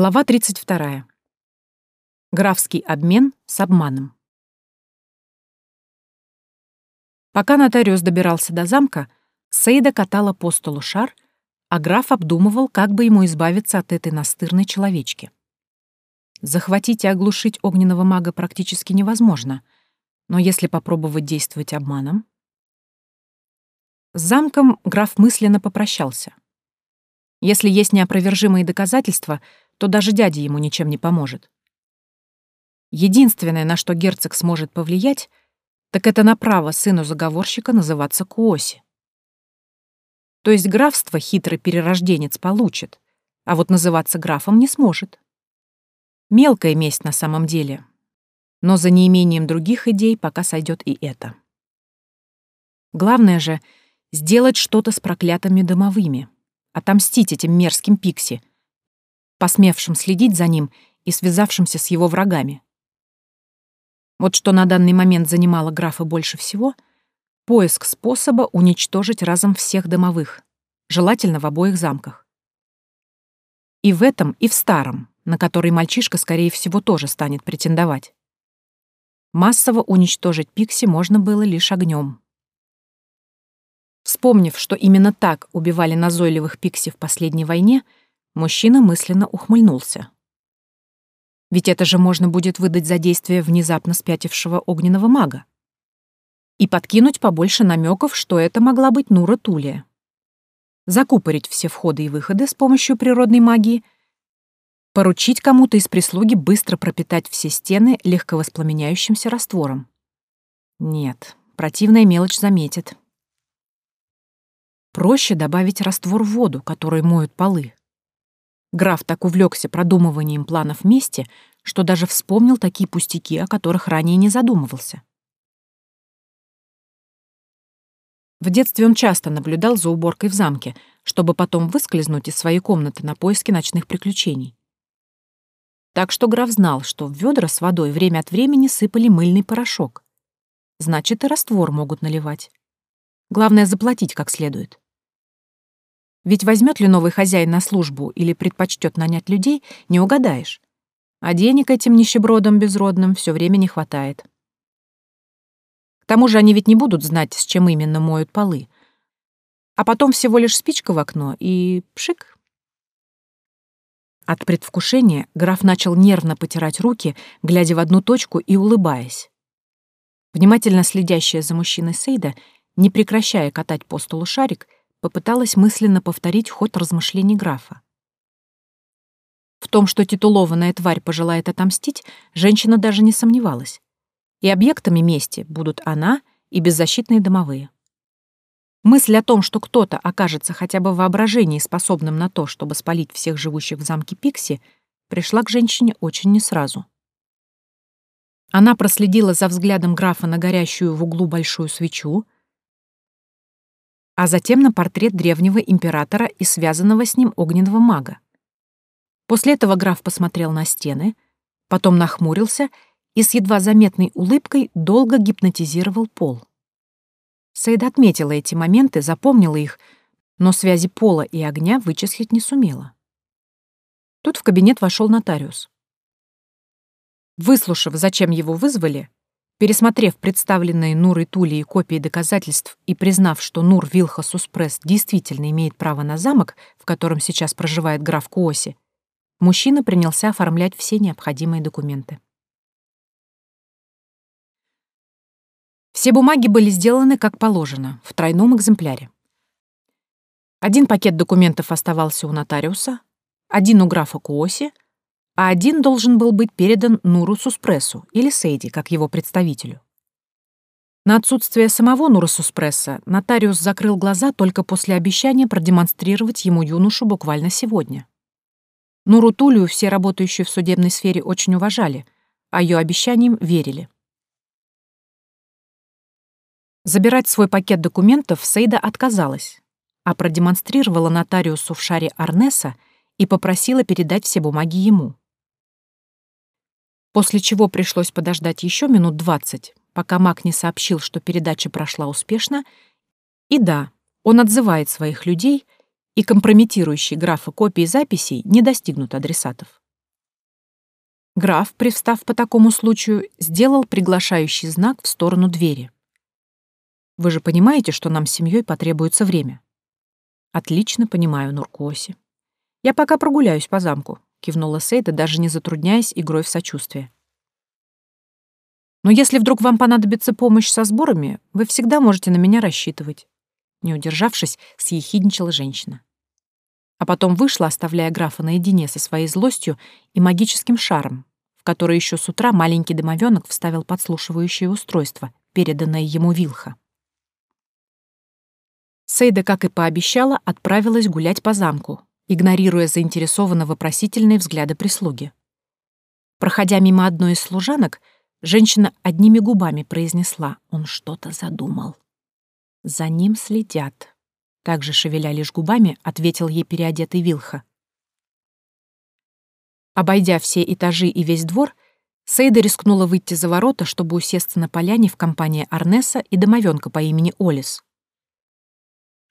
Глава 32. Графский обмен с обманом. Пока нотариус добирался до замка, Сейда катала по столу шар, а граф обдумывал, как бы ему избавиться от этой настырной человечки. Захватить и оглушить огненного мага практически невозможно, но если попробовать действовать обманом... С замком граф мысленно попрощался. Если есть неопровержимые доказательства — то даже дядя ему ничем не поможет. Единственное, на что герцог сможет повлиять, так это на право сыну заговорщика называться Куоси. То есть графство хитрый перерожденец получит, а вот называться графом не сможет. Мелкая месть на самом деле, но за неимением других идей пока сойдет и это. Главное же — сделать что-то с проклятыми домовыми, отомстить этим мерзким пикси, посмевшим следить за ним и связавшимся с его врагами. Вот что на данный момент занимало графа больше всего — поиск способа уничтожить разом всех домовых, желательно в обоих замках. И в этом, и в старом, на который мальчишка, скорее всего, тоже станет претендовать. Массово уничтожить Пикси можно было лишь огнем. Вспомнив, что именно так убивали назойливых Пикси в последней войне — Мужчина мысленно ухмыльнулся. Ведь это же можно будет выдать за действие внезапно спятившего огненного мага. И подкинуть побольше намеков, что это могла быть Нура Тулия. Закупорить все входы и выходы с помощью природной магии, поручить кому-то из прислуги быстро пропитать все стены легковоспламеняющимся раствором. Нет, противная мелочь заметит. Проще добавить раствор в воду, которой моют полы. Граф так увлекся продумыванием планов мести, что даже вспомнил такие пустяки, о которых ранее не задумывался. В детстве он часто наблюдал за уборкой в замке, чтобы потом выскользнуть из своей комнаты на поиски ночных приключений. Так что граф знал, что в ведра с водой время от времени сыпали мыльный порошок. Значит, и раствор могут наливать. Главное — заплатить как следует. Ведь возьмет ли новый хозяин на службу или предпочтет нанять людей, не угадаешь. А денег этим нищебродам безродным все время не хватает. К тому же они ведь не будут знать, с чем именно моют полы. А потом всего лишь спичка в окно и пшик. От предвкушения граф начал нервно потирать руки, глядя в одну точку и улыбаясь. Внимательно следящая за мужчиной Сейда, не прекращая катать по столу шарик, попыталась мысленно повторить ход размышлений графа. В том, что титулованная тварь пожелает отомстить, женщина даже не сомневалась. И объектами мести будут она и беззащитные домовые. Мысль о том, что кто-то окажется хотя бы в воображении способным на то, чтобы спалить всех живущих в замке Пикси, пришла к женщине очень не сразу. Она проследила за взглядом графа на горящую в углу большую свечу, а затем на портрет древнего императора и связанного с ним огненного мага. После этого граф посмотрел на стены, потом нахмурился и с едва заметной улыбкой долго гипнотизировал пол. Сейд отметила эти моменты, запомнила их, но связи пола и огня вычислить не сумела. Тут в кабинет вошел нотариус. Выслушав, зачем его вызвали, Пересмотрев представленные Нурой Тулей копии доказательств и признав, что Нур Вилха Суспресс действительно имеет право на замок, в котором сейчас проживает граф Куоси, мужчина принялся оформлять все необходимые документы. Все бумаги были сделаны как положено, в тройном экземпляре. Один пакет документов оставался у нотариуса, один у графа Куоси — а один должен был быть передан Нуру Суспрессу или Сейди, как его представителю. На отсутствие самого Нура Суспресса нотариус закрыл глаза только после обещания продемонстрировать ему юношу буквально сегодня. Нуру Тулию все работающие в судебной сфере очень уважали, а ее обещаниям верили. Забирать свой пакет документов Сейда отказалась, а продемонстрировала нотариусу в шаре Арнеса и попросила передать все бумаги ему после чего пришлось подождать еще минут двадцать, пока Мак не сообщил, что передача прошла успешно, и да, он отзывает своих людей, и компрометирующие графы копии записей не достигнут адресатов. Граф, привстав по такому случаю, сделал приглашающий знак в сторону двери. «Вы же понимаете, что нам с семьей потребуется время?» «Отлично понимаю, Нуркоси. Я пока прогуляюсь по замку», — кивнула Сейда, даже не затрудняясь игрой в сочувствие. «Но если вдруг вам понадобится помощь со сборами, вы всегда можете на меня рассчитывать», — не удержавшись, съехидничала женщина а потом вышла, оставляя графа наедине со своей злостью и магическим шаром, в который еще с утра маленький домовенок вставил подслушивающее устройство, переданное ему Вилха. Сейда, как и пообещала, отправилась гулять по замку, игнорируя заинтересованно вопросительные взгляды прислуги. Проходя мимо одной из служанок, женщина одними губами произнесла «Он что-то задумал». За ним следят также шевеля лишь губами, ответил ей переодетый Вилха. Обойдя все этажи и весь двор, Сейда рискнула выйти за ворота, чтобы усесться на поляне в компании Арнеса и домовенка по имени Олис.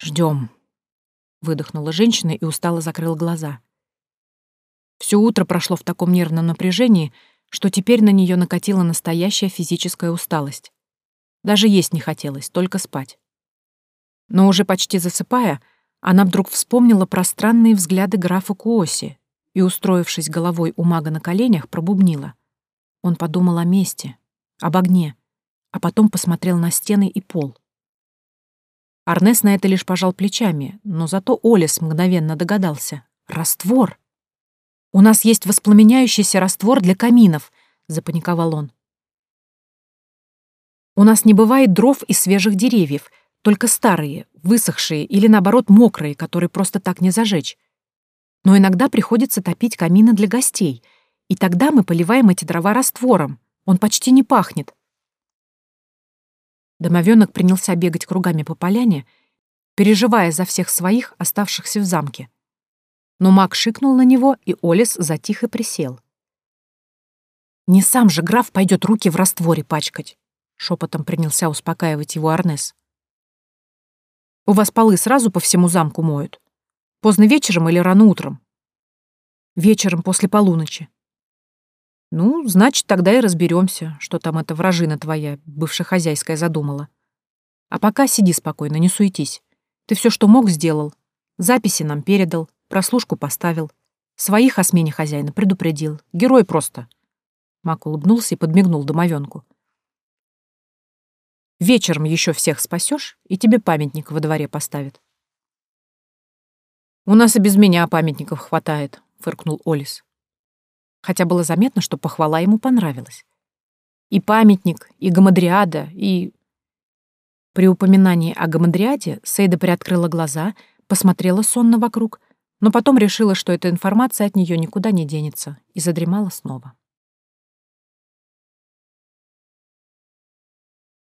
Ждем, выдохнула женщина и устало закрыла глаза. Все утро прошло в таком нервном напряжении, что теперь на нее накатила настоящая физическая усталость. Даже есть не хотелось, только спать. Но уже почти засыпая, она вдруг вспомнила про странные взгляды графа Куоси и, устроившись головой у мага на коленях, пробубнила. Он подумал о месте, об огне, а потом посмотрел на стены и пол. Арнес на это лишь пожал плечами, но зато Олес мгновенно догадался. «Раствор! У нас есть воспламеняющийся раствор для каминов!» — запаниковал он. «У нас не бывает дров и свежих деревьев, только старые, высохшие или, наоборот, мокрые, которые просто так не зажечь. Но иногда приходится топить камины для гостей, и тогда мы поливаем эти дрова раствором. Он почти не пахнет. Домовенок принялся бегать кругами по поляне, переживая за всех своих, оставшихся в замке. Но маг шикнул на него, и Олес затих и присел. «Не сам же граф пойдет руки в растворе пачкать», — шепотом принялся успокаивать его Арнес. У вас полы сразу по всему замку моют? Поздно вечером или рано утром? Вечером после полуночи. Ну, значит, тогда и разберемся, что там эта вражина твоя, бывшая хозяйская, задумала. А пока сиди спокойно, не суетись. Ты все, что мог, сделал. Записи нам передал, прослушку поставил. Своих о смене хозяина предупредил. Герой просто. Мак улыбнулся и подмигнул домовенку. Вечером еще всех спасешь, и тебе памятник во дворе поставят. «У нас и без меня памятников хватает», — фыркнул Олис. Хотя было заметно, что похвала ему понравилась. И памятник, и гамадриада, и... При упоминании о гамадриаде Сейда приоткрыла глаза, посмотрела сонно вокруг, но потом решила, что эта информация от нее никуда не денется, и задремала снова.